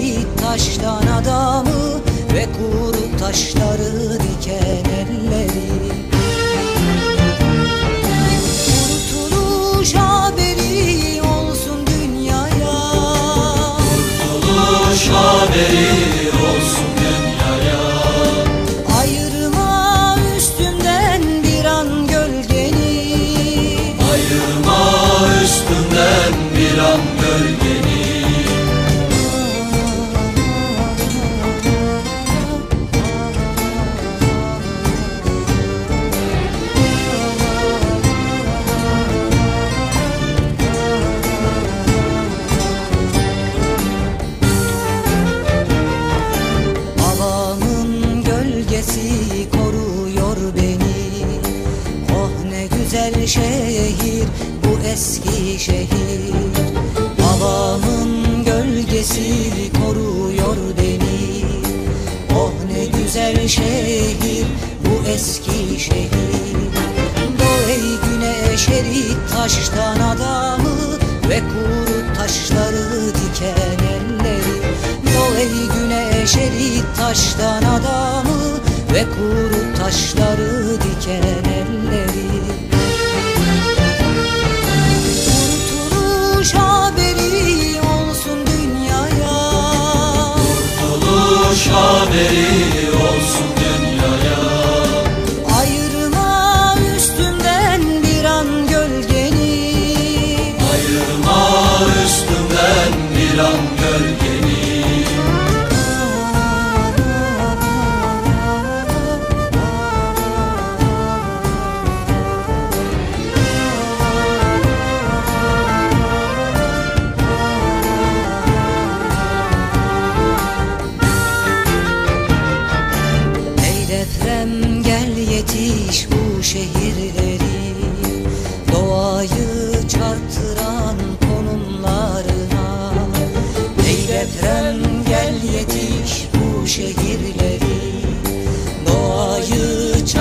erit taştan adamı Ve kuru taşları diken elleri Gölgesi koruyor beni. Oh ne güzel şehir bu eski şehir. Do ey güneş erit taştan adamı Ve kuru taşları diken elleri. Do ey güneş erit taştan adamı Ve kuru taşları diken Kurtuluş haberi olsun dünyaya. Ayırma üstümden bir an gölgeni. Ayırma üstünden bir an gölgeni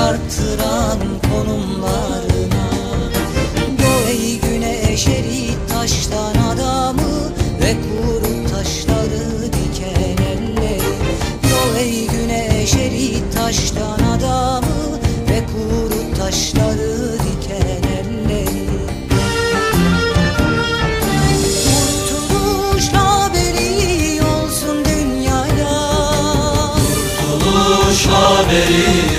Çarptıran konumlarına. Do ey güneş erit taştan adamı Ve kuru taşları diken elleri Do ey güneş erit taştan adamı Ve kuru taşları diken elleri Kurtuluş haberi olsun dünyaya. Kurtuluş haberi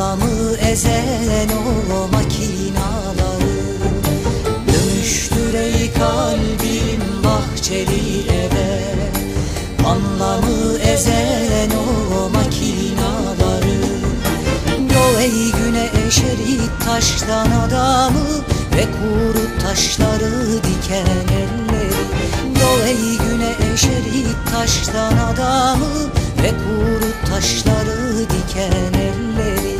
Anlamı ezen o makinaları. Dönüştür ey kalbim bahçeli eve. Anlamı ezen o makinaları. Yo ey güneş erit taştan adamı Ve kuru taşları diken elleri. Yo ey güneş erit taştan adamı Ve kuru taşları diken elleri